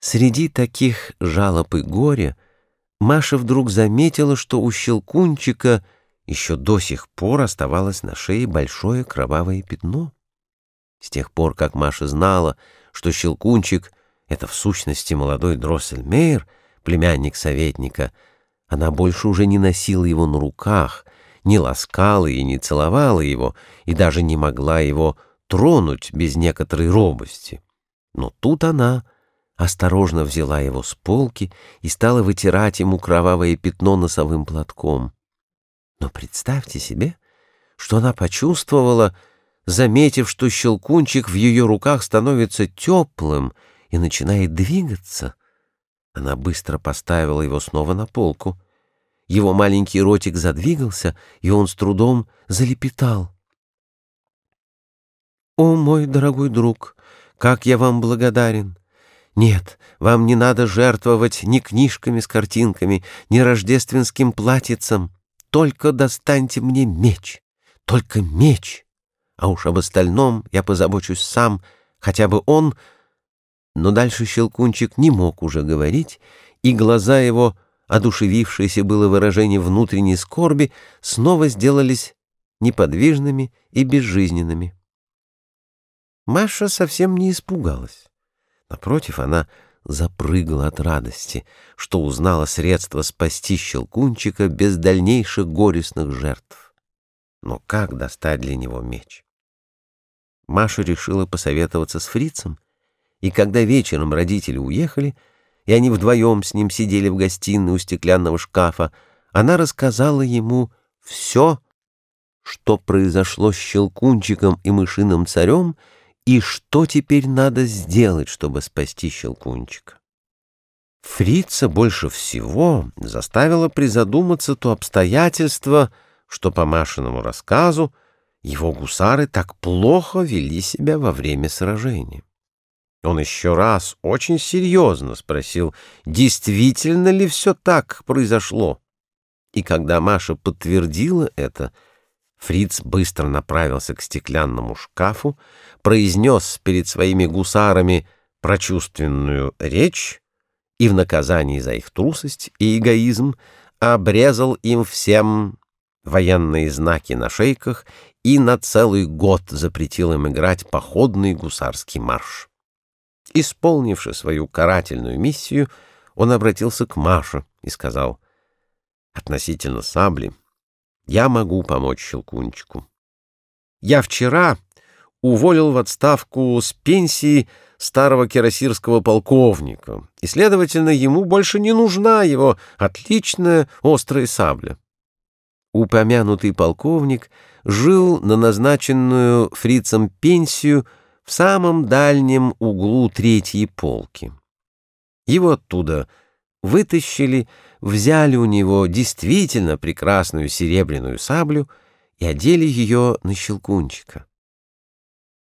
Среди таких жалоб и горя Маша вдруг заметила, что у Щелкунчика еще до сих пор оставалось на шее большое кровавое пятно. С тех пор, как Маша знала, что Щелкунчик — это в сущности молодой Дроссельмейр, племянник советника, она больше уже не носила его на руках, не ласкала и не целовала его, и даже не могла его тронуть без некоторой робости. Но тут она осторожно взяла его с полки и стала вытирать ему кровавое пятно носовым платком. Но представьте себе, что она почувствовала, заметив, что щелкунчик в ее руках становится теплым и начинает двигаться. Она быстро поставила его снова на полку. Его маленький ротик задвигался, и он с трудом залепетал. «О, мой дорогой друг, как я вам благодарен! Нет, вам не надо жертвовать ни книжками с картинками, ни рождественским платьицем. Только достаньте мне меч, только меч. А уж об остальном я позабочусь сам, хотя бы он... Но дальше Щелкунчик не мог уже говорить, и глаза его, одушевившиеся было выражение внутренней скорби, снова сделались неподвижными и безжизненными. Маша совсем не испугалась. Напротив, она запрыгала от радости, что узнала средство спасти Щелкунчика без дальнейших горестных жертв. Но как достать для него меч? Маша решила посоветоваться с фрицем, и когда вечером родители уехали, и они вдвоем с ним сидели в гостиной у стеклянного шкафа, она рассказала ему все, что произошло с Щелкунчиком и Мышиным царем, и что теперь надо сделать, чтобы спасти Щелкунчика? Фрица больше всего заставило призадуматься то обстоятельство, что по Машиному рассказу его гусары так плохо вели себя во время сражения. Он еще раз очень серьезно спросил, действительно ли все так произошло. И когда Маша подтвердила это, — Фриц быстро направился к стеклянному шкафу, произнес перед своими гусарами прочувственную речь и в наказании за их трусость и эгоизм обрезал им всем военные знаки на шейках и на целый год запретил им играть походный гусарский марш. Исполнивши свою карательную миссию, он обратился к Маше и сказал, «Относительно сабли я могу помочь Щелкунчику. Я вчера уволил в отставку с пенсии старого кирасирского полковника, и, следовательно, ему больше не нужна его отличная острая сабля. Упомянутый полковник жил на назначенную фрицем пенсию в самом дальнем углу третьей полки. Его оттуда вытащили, взяли у него действительно прекрасную серебряную саблю и одели ее на щелкунчика.